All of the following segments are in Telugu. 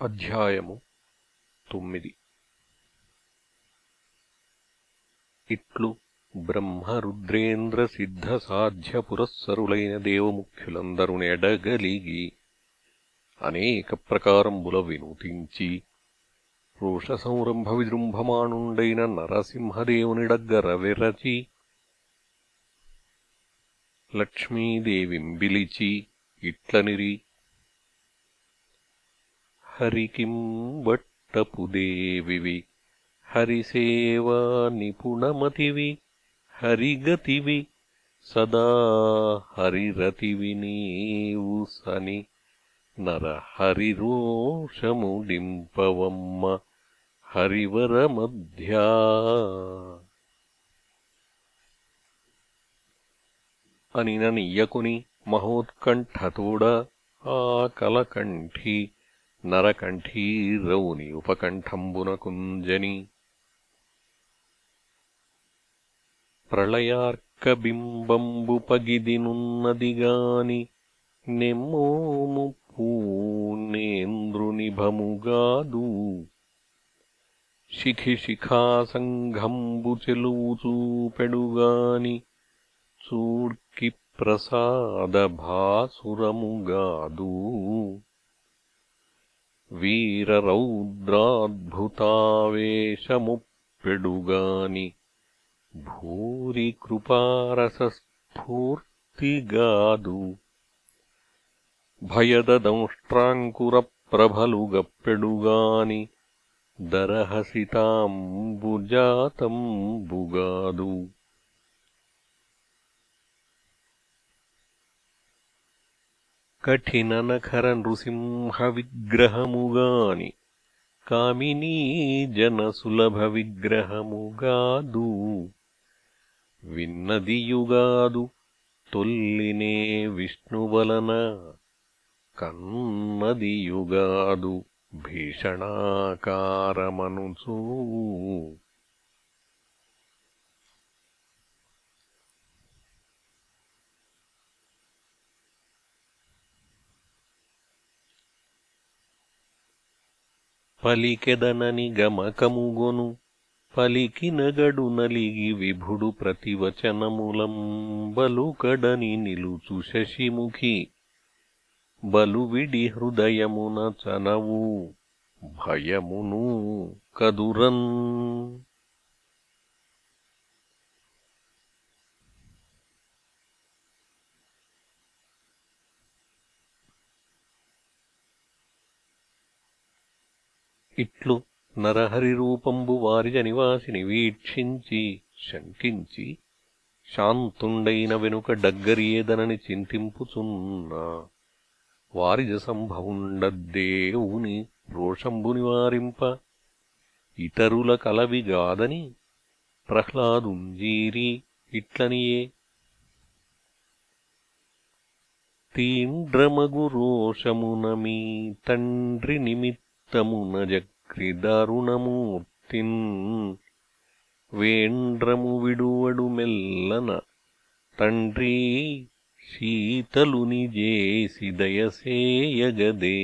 అధ్యాయము తొమ్మిది. ఇట్లు బ్రహ్మరుద్రేంద్ర సిద్ధ సాధ్య పురస్సరులైన దేవముఖ్యులందరునెడగలిగి అనేక ప్రకారంబుల వినూతించి రోషసంరంభ విజృంభమాణుండైన నరసింహదేవునిడగ్గర వెరచి లక్ష్మీదేవింబిలిచి ఇట్లనిరి हरि किम् वट्टपुदेवि हरिसेवानिपुणमतिवि हरिगतिवि। सदा हरिरतिविनीवुसनि। नरहरिरोषमुडिम्पवम्म हरिवरमध्या। अनिननियकुनि महोत्कण्ठतोड। आकलकण्ठी। నరకంఠీరౌని ఉపకంఠంబునకుంజని ప్రళయార్కబింబంబుపగిదినున్నదిగాని నెమ్మోము పూర్ణేంద్రునిభముగాదు శిఖిశిఖాసంఘంబు చెలువుచూపెడుగాని చూడ్కి ప్రసాదభాసురముగాదు वीररौद्राद्भुतावेशमुप्पेडुगानि भूरि कृपारसस्फूर्तिगादु भयददंष्ट्राङ्कुरप्रभलुगप्पेडुगानि दरहसिताम् కఠిననఖర నృసింహ విగ్రహముగాని కామినీ జనసులభ విగ్రహముగాదు విన్నదియుగాదు తొల్లినే విష్ణువలన పలికెదనని గమకముగొను. పలికినగడు నలిగి విభుడు ప్రతివచనములంబలుకడని నిలుచు శశిముఖి. బలువిడి హృదయమున చనవు భయమును కదురన్. ఇట్లు నరహరి రూపంబు వారిజ నివాసిని వీక్షించి శంకించి శాంతుండైన వెనుక డగ్గరియేదనని చింతింపుచున్నా వారిజ సంభవుండద్దేవుని రోషంబు నివారింప ఇతరుల కలవిగాదని ప్రహ్లాదుంజీరి ఇట్లనియే. తీండ్రమగు రోషమున మీ తండ్రి నిమిత్తమున క్రిదరుణమూర్తిన్ వేండ్రము విడువడు మెల్లన తండ్రీ శీతలుని జేసి దయసేయగదే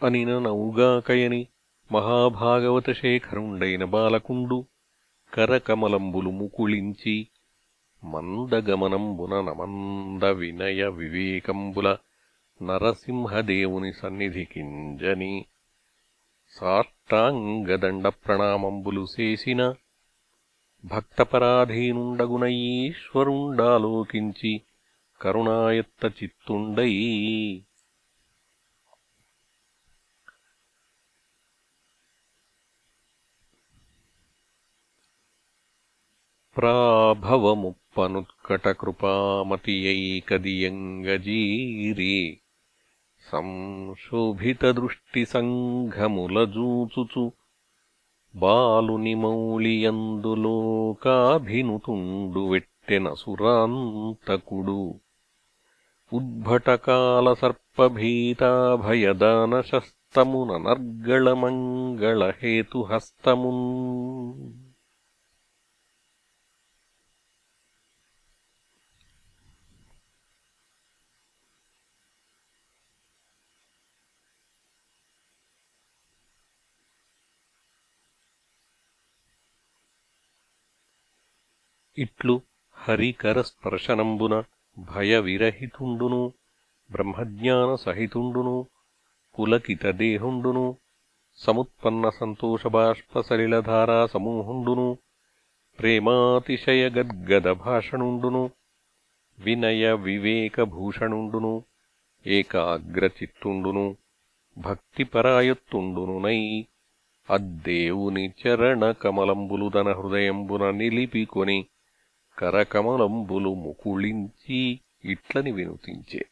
అనిన నౌగాకయని మహాభాగవత శేఖరుండైన బాలకుండు కరకమలంబులు ముకుళించి మందగమనంబున నమంద వినయ వివేకంబుల నరసింహదేవుని సన్నిధి కింజని సాష్టాంగదండప్రణామంబులు చేసిన భక్తపరాధీనుండగున ఈశ్వరుండాలోకించి కరుణాయత్త చిత్తుండై ప్రాభవముప్పనుత్కటకృపామతియైకదియంగజీరి సంశోభితదృష్టిసంఘములజూచుచు. బాలుని మౌళియందులోకాభినుతుండు వెట్టెనసురాంతకుడు ఉద్భటకాలసర్పభీతాభయదానశస్తముననర్గళమంగళహేతుహస్తమున్. ఇట్లు హరికర స్పర్శనంబున భయవిరహితుండును బ్రహ్మజ్ఞాన సహితుండును సముత్పన్న సంతోషబాష్పసలిలధారాసమూహుండును సమూహుండును ప్రేమాతిశయ గద్గద భాషణుండును వినయ వివేకభూషణుండును ఏకాగ్రచిత్తుండును భక్తిపరాయత్తుండునునై అద్దేవుని చరణ హృదయంబున నిలిపికొని కరకమలంబులు ముకుళించి ఇట్లని వినుతించే.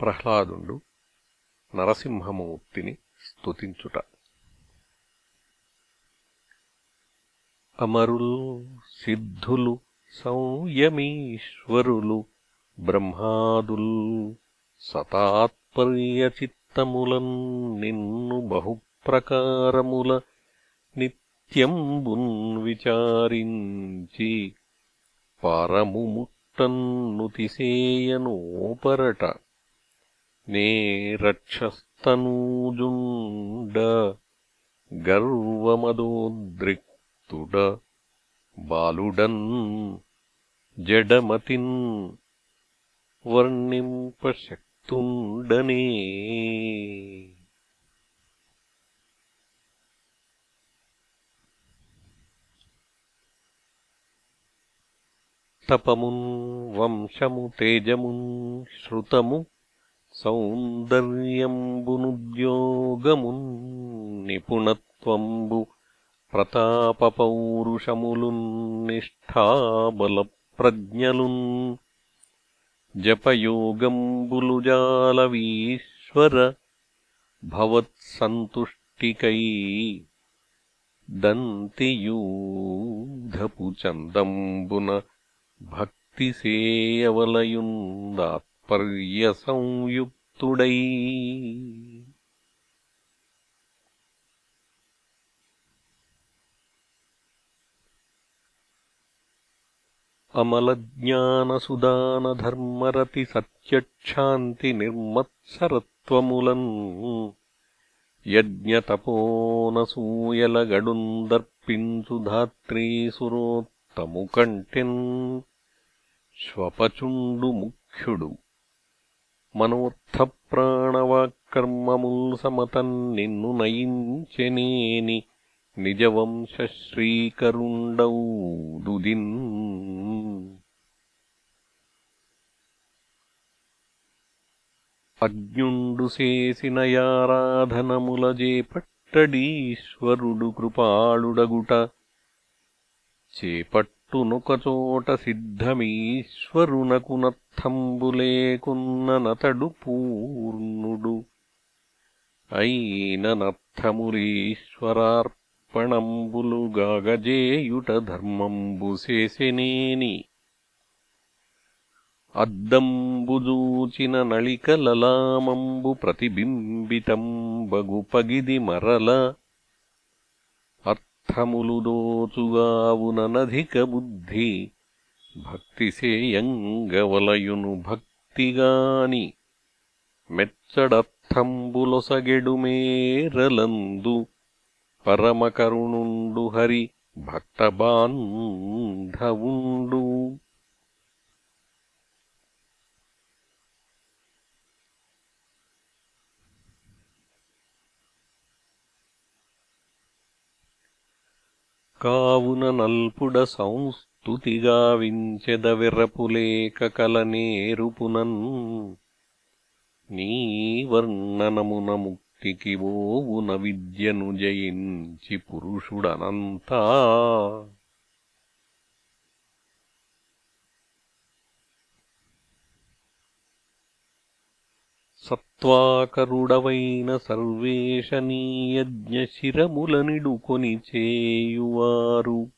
ప్రహ్లాదుండు నరసింహమూర్తిని స్తుతించుట. అమరులు సిద్ధులు సంయమీశ్వరులు బ్రహ్మాదుల్ సతాత్పర్యచిత్తములన్ నిన్ను బహు ప్రకారముల నిత్యంబున్ విచారించి పారము నే రక్షస్తనూజుండ గర్వమదోద్రిక్తుడ బాలుడన్ జడమతిన్ వర్ణింపశక్తుండనే तपमुन् वंशमु तेजमुन् श्रुतमु सौन्दर्यम्बुनुद्योगमुन्निपुणत्वम्बु प्रतापपौरुषमुलुन्निष्ठाबलप्रज्ञलुन् जपयोगम्बुलुजालवीश्वर भवत्सन्तुष्टिकै दन्तियूधपुचन्दम्बुन భక్తిసేయవలయుందాత్పర్యసంయుక్తుడై. అమలజ్ఞానసుదానధర్మరతి సత్యక్షాంతి నిర్మత్సరత్వములన్ యజ్ఞతపోనసూయలగడుందర్పించు ధాత్రీసురోత్తము కంటెన్ శ్వపచుండు సమతన్ నిన్ను నయించెనేని. నిజవంశ్రీకరుండౌదుదిన్ అజ్ఞుండు చేసిన యారాధనముల కృపాళుడగుట. చేపట్ సిద్ధమీశ్వరునకు నర్థంబులేకున్న పూర్ణుడు అయిన నర్థములీశ్వరార్పణంబులు గాగజేయుట ధర్మంబు చేసెనేని అద్దంబుజూచిన నళికలలామంబు ప్రతిబింబితం పగిది మరల అర్థములు దోచుగావుననధిక బుద్ధి భక్తిసేయంగవలయును భక్తిగాని. మెచ్చడర్థంబులొసగెడుమేరలందు పరమకరుణుండు హరి భక్తబాంధవుండు. కావున నల్పుడ సంస్తుతిగావించెద విరపులేక కలనేరుపునన్ నీ వర్ణనమున ముక్తికి ఓవున విద్యను జయించి పురుషుడనంతా. త్వాకరుడవైన సర్వేశ నీయజ్ఞశిరములనిడుకొని చేయువారు.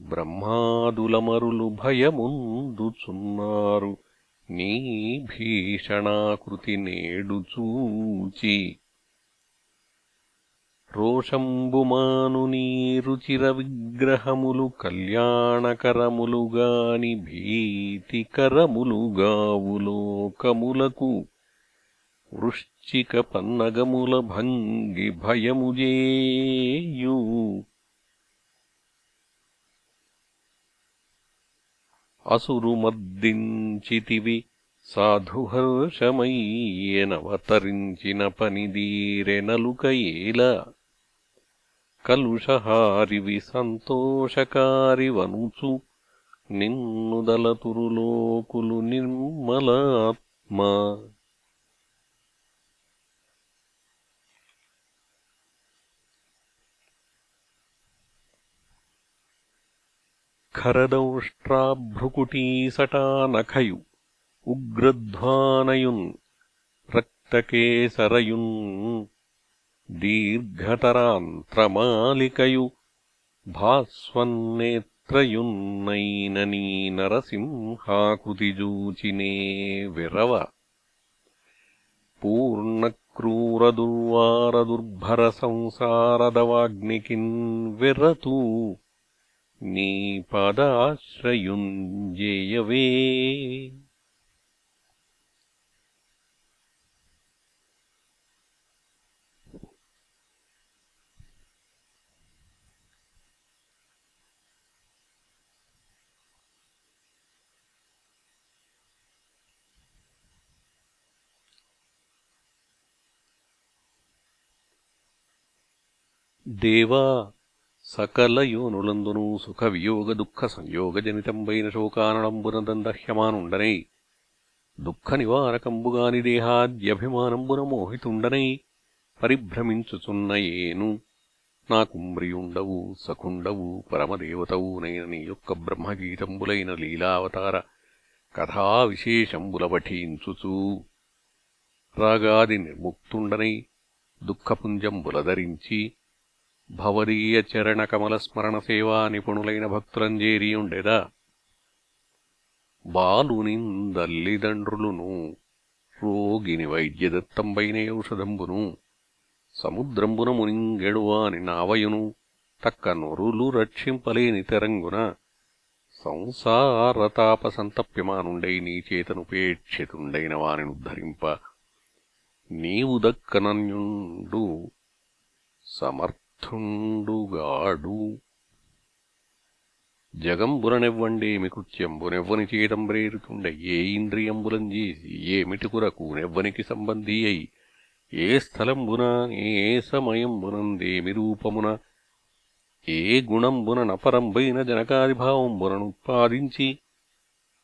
బ్రహ్మాదులమరులు భయముందుచున్నారు. నీ భీషణాకృతి నేడు చూచి రోషంబుమానునీరుచిరవిగ్రహములు విగ్రహములు కళ్యాణకరములుగాని భీతికరములుగావులోకములకు వృశ్చికపన్నగముల వృశ్చిక పన్నగముల భంగి భయముజేయు. అసురుమర్దించితివి సాధుహర్షమయ్యెనవతరించిన పనిదీరెనలుకయేల కలుషహారివి సంతోషకారివనుచు నిన్నుదలతురులోకులు నిర్మలాత్మా. ఖరదౌష్ట్రాభ్రుకుటీసటానఖయు ఉగ్రధ్వానయున్ రక్తకేసరయున్ దీర్ఘతరాంత్రమాలికయు భాస్వన్నేత్రయున్నైననీ నరసింహాకృతిజూచినే విరవ. పూర్ణక్రూరదుర్వారదుర్భరసంసారదవాగ్నికిన్ విరతూ. నీ పాదాశ్రయుంజేయవే. దేవా సకల యోనులందునూ సుఖ వియోగ దుఃఖ సంయోగజనితంబైన శోకానళంబునదందహ్యమానుండనై దుఃఖ నివారకంబుగాని దేహాద్యభిమానంబున మోహితుండనై పరిభ్రమించుచున్న ఏను. నాకుంబ్రియుండవు సఖుండవు పరమదేవతవునైన నీ యొక్క బ్రహ్మగీతంబులైన లీలావతార కథా విశేషంబుల పఠించుచూ. రాగాది నిర్ముక్తుండనై దుఃఖపుంజంబుల ధరించి చరణ కమల స్మరణ సేవా నిపుణులైన భక్తులంజేరియుండెదా. బాలునిందల్లిదండ్రులును రోగిని వైద్యదత్తంబైన ఔషధంబును సముద్రంబున మునింగెడువాని నావయును తక్క నొరులు రక్షింపలేని తెరంగున సంసారతాపసంతప్యమానుండై నీచేతనుపేక్షితుండైన వానినుద్ధరింప నీవు దక్కనన్యుండు సమర్థుండుగాడు జగంబులనెవ్వండేమి కృత్యంబునెవ్వని చేతంబ్రేరుతుండ ఏ ఇంద్రియంబులంజేసి ఏమిటి కురకు నెవ్వనికి సంబంధీ అయి ఏ స్థలంబున ఏ సమయంబునందేమి రూపమున ఏ గుణంబున నపరంబైన జనకాదిభావంబుననుత్పాదించి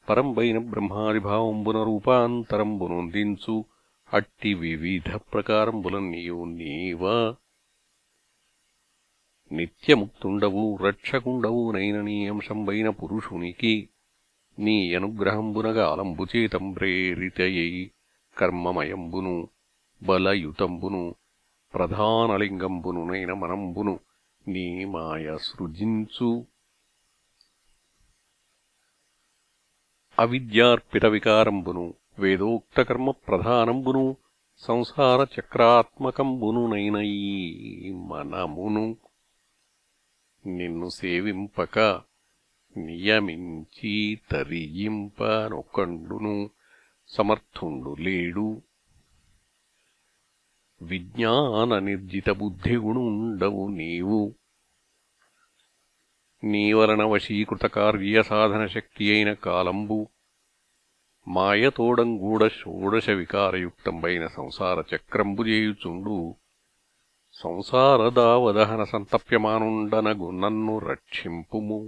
పరంబైన బ్రహ్మాదిభావంబున రూపాంతరంబునొందించు అట్టి వివిధ ప్రకారంబులన్నీయో నీవా. నిత్యముక్తుండవు రక్షకుండవు నైన నీ అంశంబైన పురుషునికి నీ అనుగ్రహంబునగాలంబుచేతం ప్రేరితయై కర్మమయంబును బలయుతంబును ప్రధానలింగంబును నైన మనంబును నీ మాయ సృజించు. అవిద్యార్పిత వికారంబును వేదోక్తకర్మ ప్రధానంబును సంసార చక్రాత్మకంబును నైనయీ మనమును. నిన్ను సేవింపక నియమించి తరియింప నొకండును సమర్థుండు లేడు. విజ్ఞాన నిర్జిత బుద్ధిగుణుండవు నీవు నీవరణ వశీకృత కార్యసాధన శక్తి అయిన కాలంబు మాయతోడంగూడ షోడశ వికారయుక్తంబైన సంసార చక్రంబు చేయుచుండు. సంసారదావదహన సంతప్యమానుండనగు నన్ను రక్షింపుము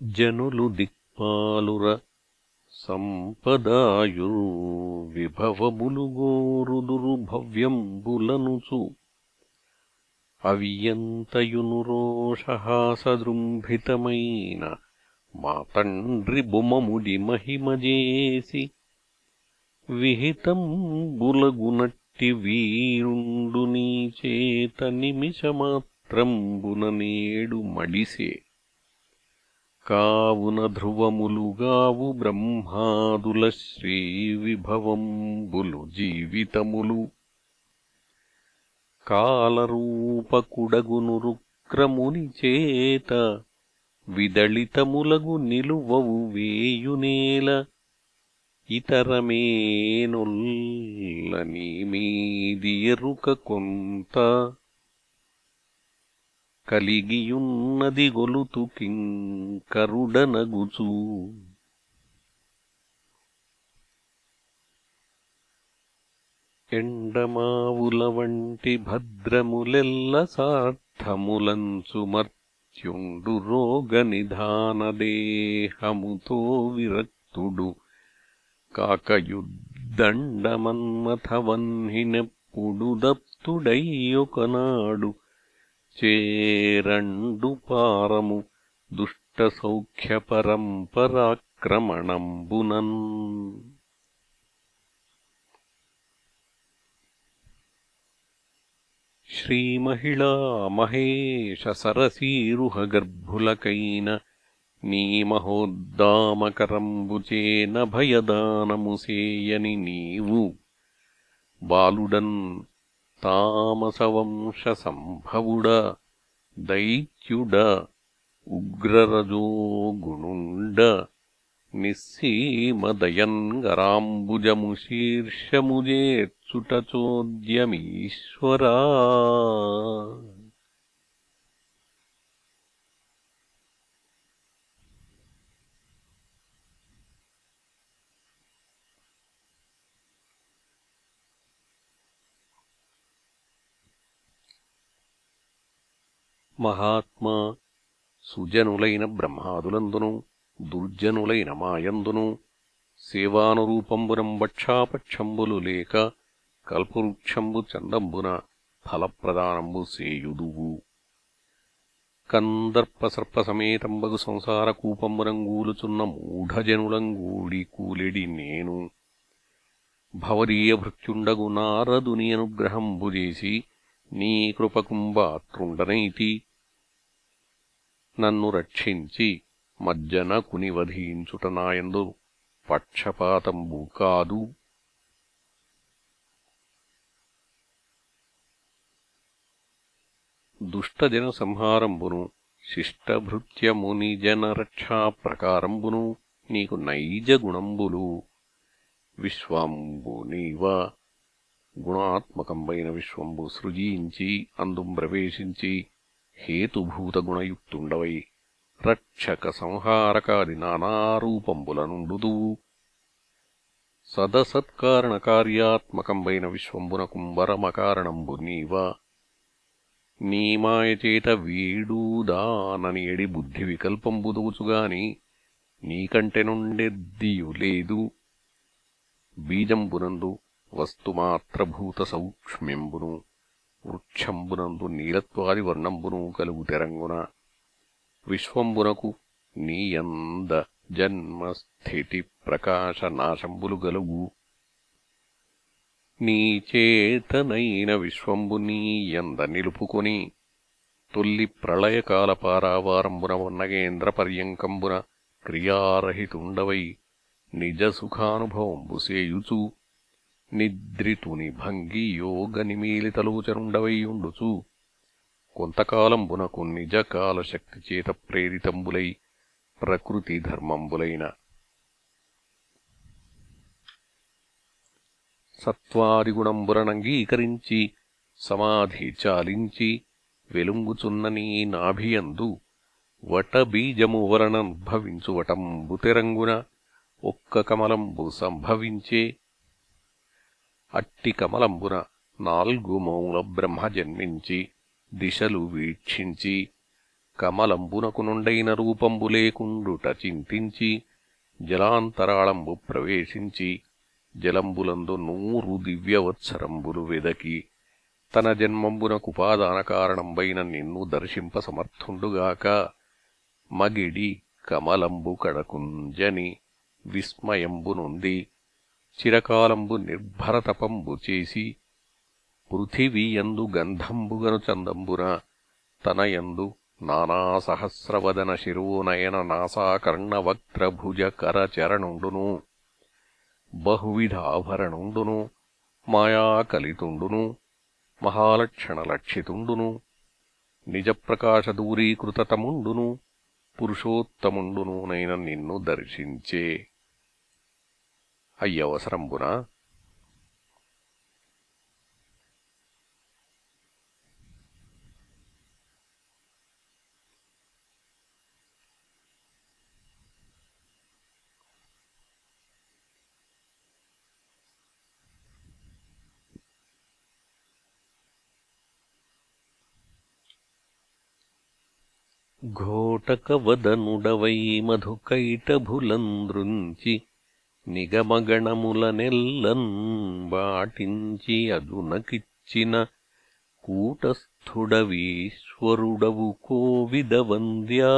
జనులు దిక్పాలుర సంపదాయురు విభవములు గోరుదురు భవ్యంబులనుచు అవియంతయును రోషహాసదృంభితమైన మా తండ్రి బొమముడి మహిమజేసి విహితంబులగునట్టి వీరుండు నీ చేత నిమిషమాత్రంబున నేడు మడిసే. కావున ధ్రువములుగావు బ్రహ్మాదుల శ్రీవిభవంబులు జీవితములు. కాలరూపకుడగును రుక్రముని చేత విదళితములగు నిలువవు వేయునేల ఇతరమేనొల్లని మీది ఎరుక కొంత కలిగియున్నది గొలుతు కింకరుడనగుచూ ఎండమావుల వంటి భద్రములెల్ల సార్థములంచు మర్త్యుండు రోగనిధానదేహముతో విరక్తుడు. కాకయుద్దండమన్మథవన్హినెప్పుడు దప్తుడయ్యొకనాడు चेरण्डुपारमु दुष्टसौख्यपरम् पराक्रमणम् बुनन् महेशसरसीरुहगर्भुलकैन नीमहोद्दामकरम्बुचेन भयदानमुसेयनि नीवु बालुडन् తామసవంశసంభవుడ దైత్యుడ ఉగ్రరజో గుణుండ శీర్షముజేర్చుటచోద్యమీశ్వరా మహాత్మా సుజనులైన బ్రహ్మాదులందును దుర్జనులైన మాయందును సేవానురూపంబునం వక్షాపక్షంబులు లేక కల్పవృక్షంబు చందంబున ఫలప్రదానంబు సేయుదువు. కందర్పసర్పసమేతంబగు సంసారకూపంబునంగూలుచున్న మూఢజనులంగూడి కూలెడి నేను. భవదీయభృత్యుండగు నారదుని అనుగ్రహంబుజేసి నీ నన్ను రక్షించి మజ్జన కునివధించుట నాయందు పక్షపాతంబు కాదు. దుష్టజన సంహారంబును శిష్టభృత్యమునిజనరక్షాప్రకారంబును నీకు నైజ గుణంబులు. విశ్వంబు గుణాత్మకంబైన విశ్వంబు సృజీంచి అందుం ప్రవేశించి హేతుభూతగుణయుక్తుండవై రక్షక సంహారకాది నానారూపంబులనుండుదువు సదసత్కారణకార్యాత్మకంబైన విశ్వంబున వరమకారణంబు నీవ. నీమాయచేత వీడూదానని ఎడి బుద్ధి వికల్పంబుదూచుగాని నీకంటె నుండెద్దియు లేదు బీజంబునందు వస్తుమాత్రభూతసౌక్ష్మ్యంబును వృక్షంబునందు నీలత్వాది వర్ణంబును కలుగు తెరంగున విశ్వంబునకు నీయంద జన్మస్థితి ప్రకాశ నాశంబులు గలుగు. నీచేతనైన విశ్వంబు నీయంద నిలుపుకొని తొల్లి ప్రళయకాల పారావారంబున వన్నగేంద్ర పర్యంకంబున క్రియారహితుండవై నిజ సుఖానుభవంబు నిద్రితుని భంగి యోగ నిమీలితలోచనుండవైయుండుచు కొంతకాలంబునకు నిజకాలశక్తిచేత ప్రేరితంబులై ప్రకృతి ధర్మంబులైన సత్వాదిగుణంబులనంగీకరించి సమాధి చాలించి వెలుంగుచున్ననీ నాభియందు వటబీజము వలననుద్భవించు వటంబు తెరంగున ఒక్క కమలంబు సంభవించే అట్టి కమలంబున నాల్గు మౌల బ్రహ్మ జన్మించి దిశలు వీక్షించి కమలంబునకు నుండైన రూపంబు లేకుండుట చింతించి జలాంతరాళంబు ప్రవేశించి జలంబులందు నూరు దివ్యవత్సరంబులు వెదకి తన జన్మంబునకుపాదాన కారణంబైన నిన్ను దర్శింప సమర్థుండుగాక మగిడి కమలంబు కడకుంజని విస్మయంబునుంది చిరకాలంబు నిర్భరతపంబు చేసి పృథివీయందు గంధంబుగను చందంబున తనయందు నానాసహస్రవదన శిరోనయన నాసాకర్ణవక్త్రభుజకరచరణుండును బహువిధాభరణుండును మాయాకలితుండును మహాలక్షణలక్షితుండును నిజప్రకాశదూరీకృతతముండును పురుషోత్తముండును నైన నిన్ను దర్శించే అయ్యవసరంబున ఘోటకవదనుడవై మధుకైటభులందృంచి నిగమగణములనెల్లన్ వాటించి అదునకిచ్చిన కూటస్థుడవీశ్వరుడవు కోవిదవంద్యా.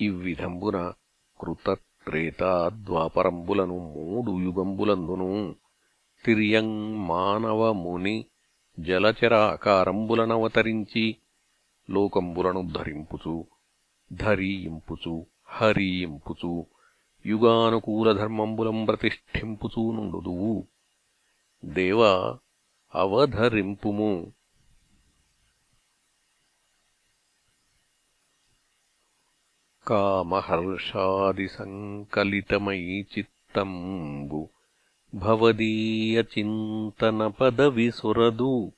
ఇవ్విధంబున కృతత్రేతాద్వాపరంబులను మూడు యుగంబులందును తిర్యం మానవముని జలచరాకారంబులనవతరించి ఆకారంబులనవతరించి ధరింపుచు ధరీయింపుచు హరీయింపుచు యుగానుకూలధర్మంబులం ప్రతిష్ఠింపుచూ నుండుదువు. దేవా అవధరింపుము. కామహర్షాదిసంకలితమయీ చిత్తంబు భవదీయచింతనపదవిసురదు.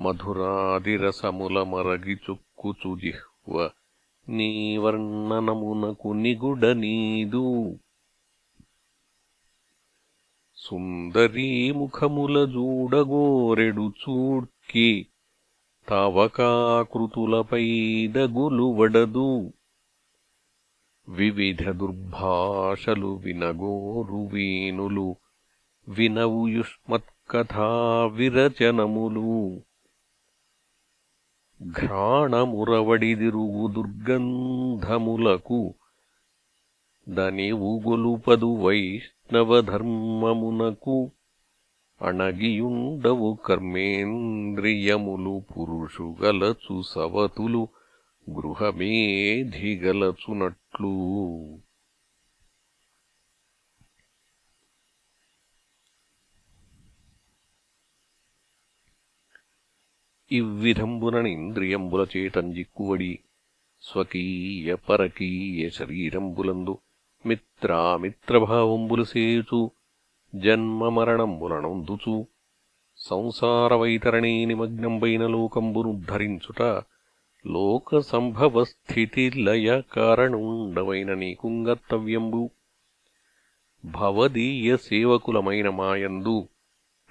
మధురాదిరసములమరగిచుక్కుచుజిహ్వ నీవర్ణనమునకు నిగుడనీదు. సుందరీముఖముల జూడగోరెడు చూడ్కి తావకాకృతులపైదగులు వడదు వివిధ దుర్భాషలు వినగోరు వీనులు వినవు యుష్మత్కథా విరచనములు ఘ్రాణమురవడిదిరుగు దుర్గంధములకు దనివుగొలుపదు వైష్ణవధర్మమునకు అణగియుండవు కర్మేంద్రియములు పురుషుగలచు సవతులు గృహమేధిగలచునట్లు. ఇవ్విధంబుననింద్రియంబులచేతంజిక్కువడి స్వకీయ పరకీయ శరీరంబులందు మిత్రామిత్రభావంబులు సేచు జన్మమరణంబులనొందుచు సంసారవైతరణీ నిమగ్నంబైన లోకంబునుద్ధరించుట లోక సంభవస్థితి లయ కారణుండవైన నీకుంగర్తవ్యంబు. భవదీయ సేవకులమైన మాయందు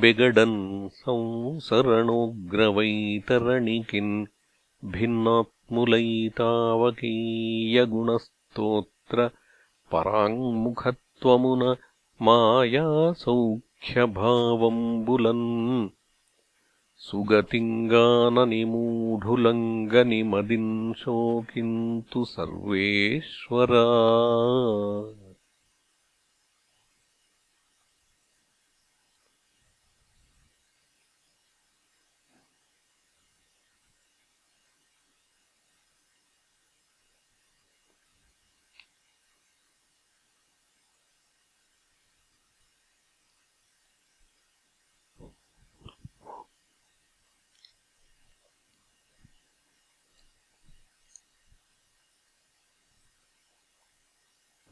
बिगडन् संसरणोग्रवैतरणिकिन् भिन्नात्मुलैतावकीयगुणस्तोत्र पराङ्मुखत्वमुन मायासौख्यभावम्बुलन् सुगतिङ्गाननिमूढुलङ्गनिमदिम् शोकिन्तु सर्वेश्वरा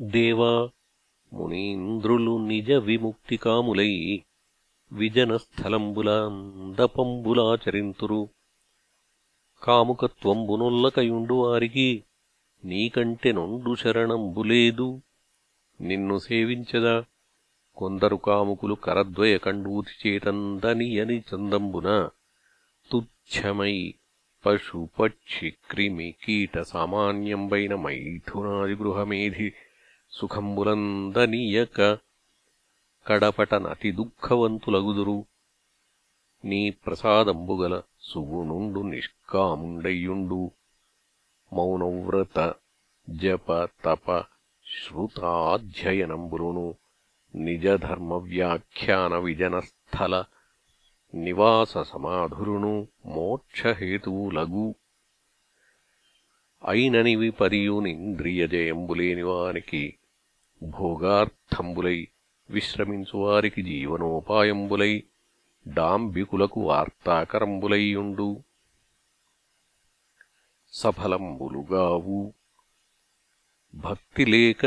దేవా మునీంద్రులు నిజ విముక్తికాములై విజనస్థలంబులాందపంబులాచరింతురు కాముకత్వంబునొల్లకయుండు వారికి నీకంటె నొండు శరణంబులేదు. నిన్ను సేవించదా? కొందరు కాముకులు కరద్వయ కండూతి చేతందనియని చందంబున తుచ్చమై పశు పక్షి క్రిమి కీట సామాన్యంబైన మైథునాది గృహమేధి సుఖంబులందనియక కడపటనతి దుఃఖవంతులగుదురు. నీ ప్రసాదంబుగల సుగుణుండు నిష్కాముండయ్యుండు. మౌనవ్రత జప తప శ్రుతాధ్యయనంబులును నిజధర్మవ్యాఖ్యాన విజనస్థల నివాస సమాధురును మోక్షహేతువులగు. అయిననివి పరియునింద్రియజయంబులేనివానికి భోగార్థంబులై విశ్రమించువారికి జీవనోపాయంబులై డాంబికులకు వార్తాకరంబులైయుండు సఫలంబులుగావు భక్తి లేక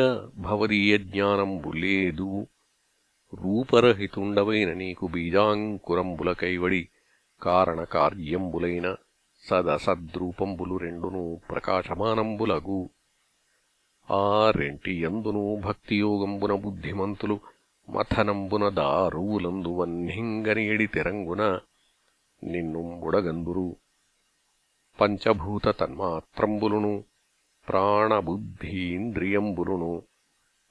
లేదు. రూపరహితుండవైన నీకు బీజాంకురంబులకైవడి కారణకార్యంబులైన సదసద్రూపంబులు రెండును ప్రకాశమానంబులగు. ఆ రెంటి యందును భక్తియోగంబున బుద్ధిమంతులు మథనంబున దారువులందు వన్నింగనియడి తెరంగున నిన్నుంబుడగందురు. పంచభూత తన్మాత్రంబులును ప్రాణబుద్ధీంద్రియంబులును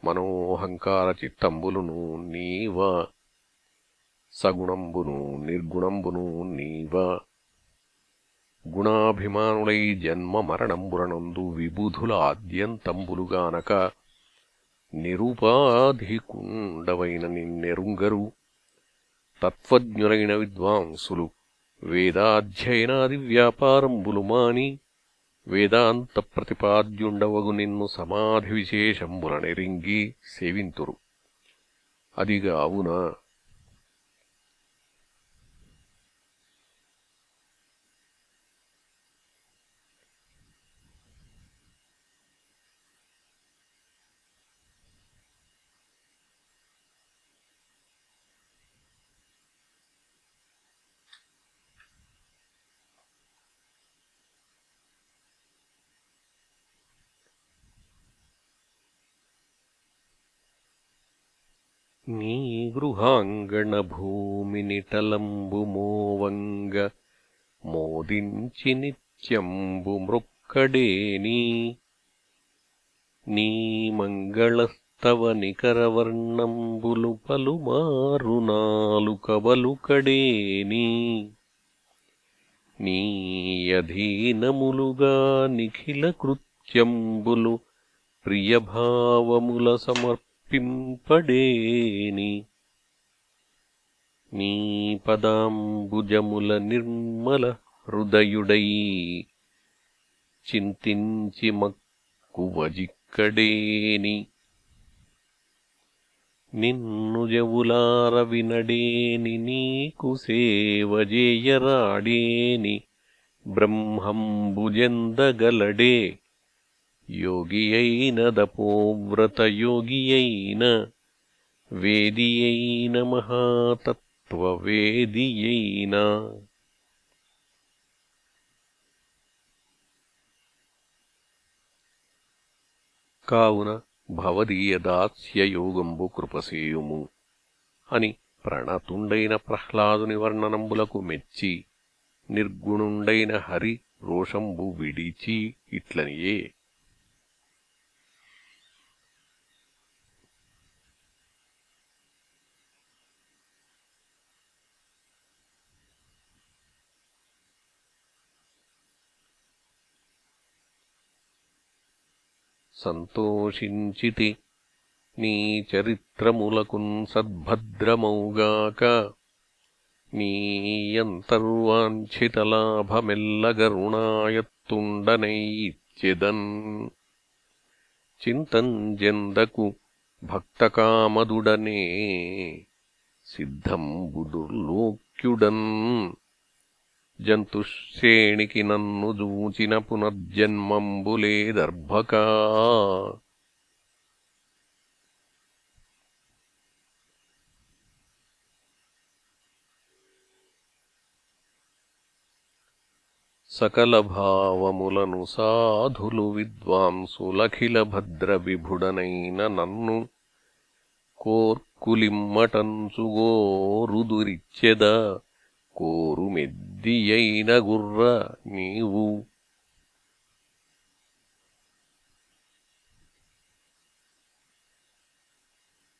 మనోహంకార చిత్తంబులును నీవ సగుణంబును నిర్గుణంబును నీవ. గుణాభిమానులై జన్మ మరణంబులనందు విబుధుల ఆద్యంతంబులుగానక నిరుపాధికుండవైన నిన్నెరుంగరు తత్వజ్ఞులైన విద్వాంసులు వేదాధ్యయనాది వ్యాపారంబులు మాని వేదాంత ప్రతిపాద్యుండవగు నిన్ను సమాధి విశేషంబుల నెరింగి సేవింతురు. అదిగావునా నీ గృహాంగణభూమినిటలంబుమోవంగ మోదించి నిత్యంబు మృక్కడేని నికరవర్ణంబులు పలుమారు నాలుకబలుకడేని నీయధీనములుగా నిఖిల కృత్యంబులు ప్రియభావముల సమర్ప పింపడేని నీ పదాంబుజముల నిర్మల హృదయుడై చింతించి మక్కువజిక్కడేని నిన్నుజవులార వినడేని నీకు సేవజేయరాడేని బ్రహ్మంబుజెందగలడే యోగియైన దపోవ్రతయోగియైన వేదియైన మహాతత్వవేదియైన. కావున భవదీయదాస్యయోగంబు కృపసేయుము అని ప్రణతుండైన ప్రహ్లాదుని వర్ణనంబులకు మెచ్చి నిర్గుణుండైన హరి రోషంబు విడిచి ఇట్లనియే. సంతోషించితి. నీ చరిత్రములకున్ సద్భద్రమౌగాక. నీయంతర్వాంఛితలాభమెల్లగరుణాయత్తుండనైత్యదన్ చింతంజెందకు భక్తకామదుడనే. సిద్ధంబుదుర్లోక్యుడన్. జంతుశ్రేణికి నన్ను జూచిన పునర్జన్మంబులే దర్భకా. సకలభావములను సాధులు విద్వాంసులఖిల భద్ర విభుడనైన నన్ను కోర్పు కోరుమెద్దియైన గుర్ర నీవు